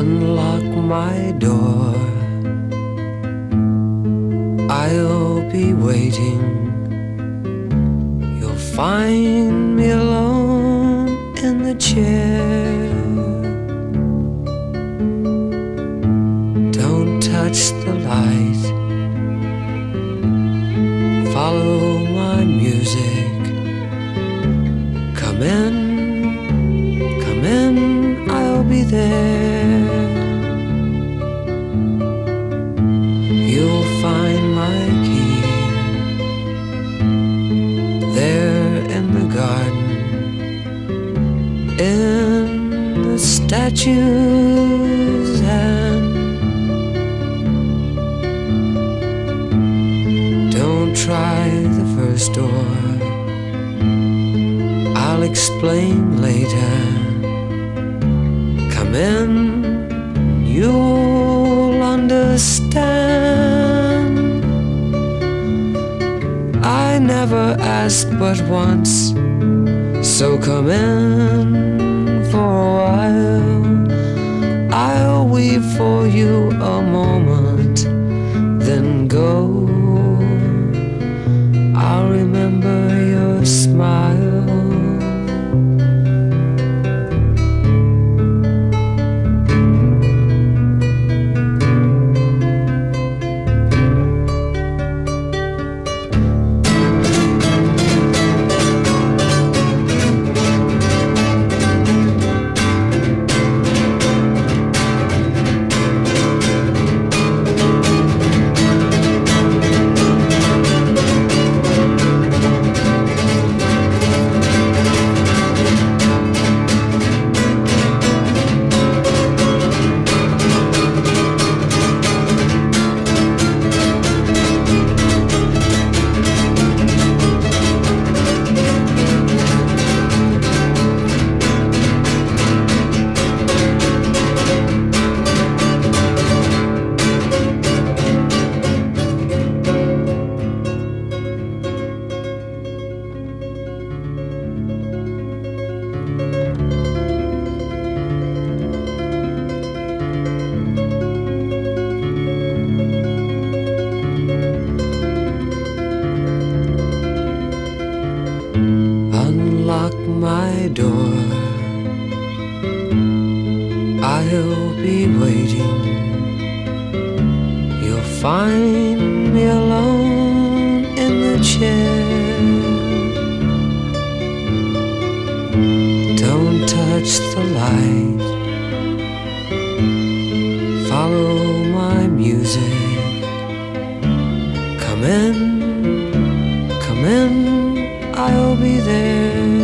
Unlock my door. I'll be waiting. You'll find me alone in the chair. Don't touch the light. Follow my music. Come in, come in, I'll be there. In the statue's hand. Don't try the first door. I'll explain later. Come in, you'll understand. I never asked but once, so come in for a while. I'll weep for you a moment, then go. I'll remember door. I'll be waiting. You'll find me alone in the chair. Don't touch the light. Follow my music. Come in, come in. I'll be there.